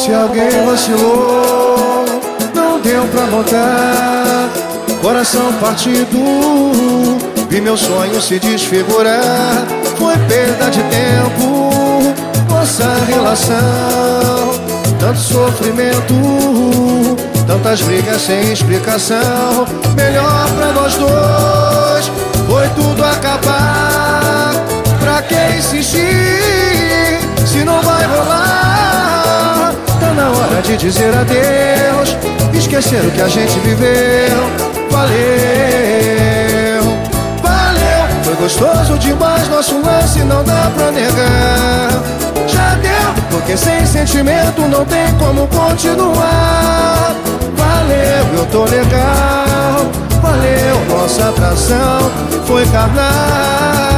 Se alguém vacilou, não deu pra notar. Coração partido, vi meu sonho se desfigurar. Foi perda de tempo, nossa relação. Tanto sofrimento, tantas brigas sem explicação. Melhor pra nós dois, foi tudo acabar. Pra que insistir de dizer adeus, esquecer o que a gente viveu. Valeu, valeu, foi gostoso demais nosso lance, não dá pra negar. Já deu, porque sem sentimento não tem como continuar. Valeu, eu tô legal, valeu, nossa atração foi carnal.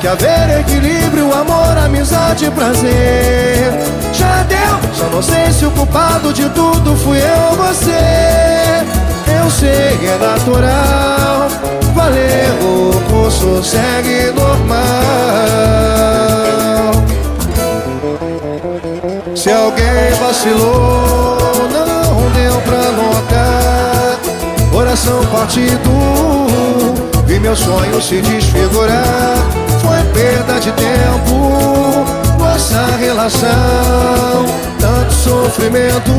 que haver equilíbrio, amizade e prazer. Já deu, só não sei se o culpado de tudo fui eu ou você. Eu sei, é natural. Valeu, o curso segue normal. Se alguém vacilou, não deu pra notar. Coração partido, vi meu sonho se desfigurar Nossa relação Tanto sofrimento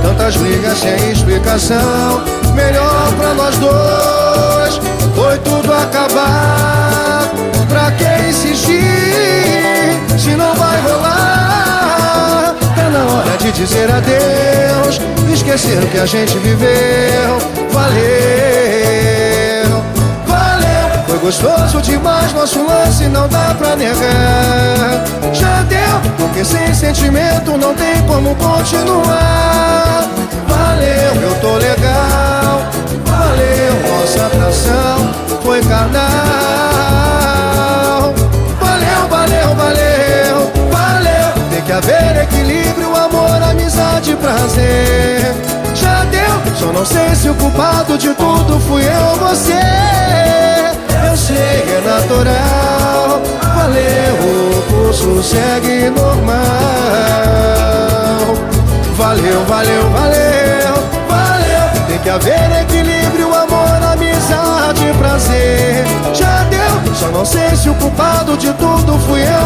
Tantas brigas sem explicação. Melhor pra nós dois Foi tudo acabar. Pra que insistir Se não vai rolar? Tá na hora de dizer adeus Esquecer o que a gente viveu. Valeu gostoso demais nosso lance, não dá pra negar. Já deu, porque sem sentimento não tem como continuar. Valeu, eu tô legal. Valeu, nossa atração foi carnal. Valeu, valeu, valeu, valeu. Tem que haver equilíbrio, amor, amizade, prazer. Já deu, só não sei se o culpado de tudo fui eu ou você é natural. Valeu, o curso segue normal. Valeu, valeu, valeu, valeu. Tem que haver equilíbrio, amor, amizade, prazer. Já deu, só não sei se o culpado de tudo fui eu